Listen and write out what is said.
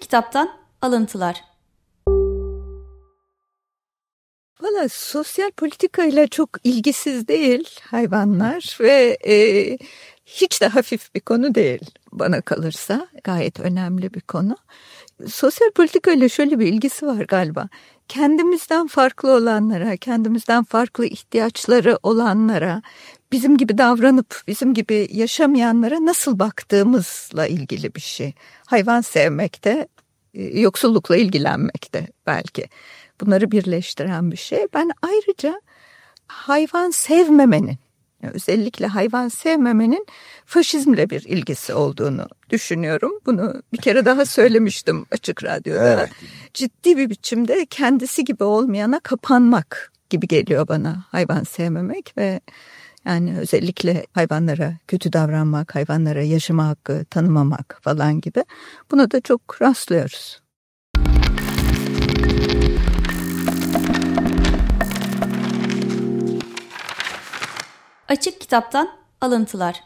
Kitaptan alıntılar. Valla sosyal politikayla çok ilgisiz değil hayvanlar ve e, hiç de hafif bir konu değil bana kalırsa gayet önemli bir konu. Sosyal politikayla şöyle bir ilgisi var galiba. Kendimizden farklı olanlara, kendimizden farklı ihtiyaçları olanlara, bizim gibi davranıp bizim gibi yaşamayanlara nasıl baktığımızla ilgili bir şey. Hayvan sevmekte, e, yoksullukla ilgilenmekte belki. Bunları birleştiren bir şey. Ben ayrıca hayvan sevmemenin, özellikle hayvan sevmemenin faşizmle bir ilgisi olduğunu düşünüyorum. Bunu bir kere daha söylemiştim açık radyoda. Evet. Ciddi bir biçimde kendisi gibi olmayana kapanmak gibi geliyor bana hayvan sevmemek ve yani özellikle hayvanlara kötü davranmak, hayvanlara yaşama hakkı tanımamak falan gibi. Buna da çok rastlıyoruz. Açık Kitaptan Alıntılar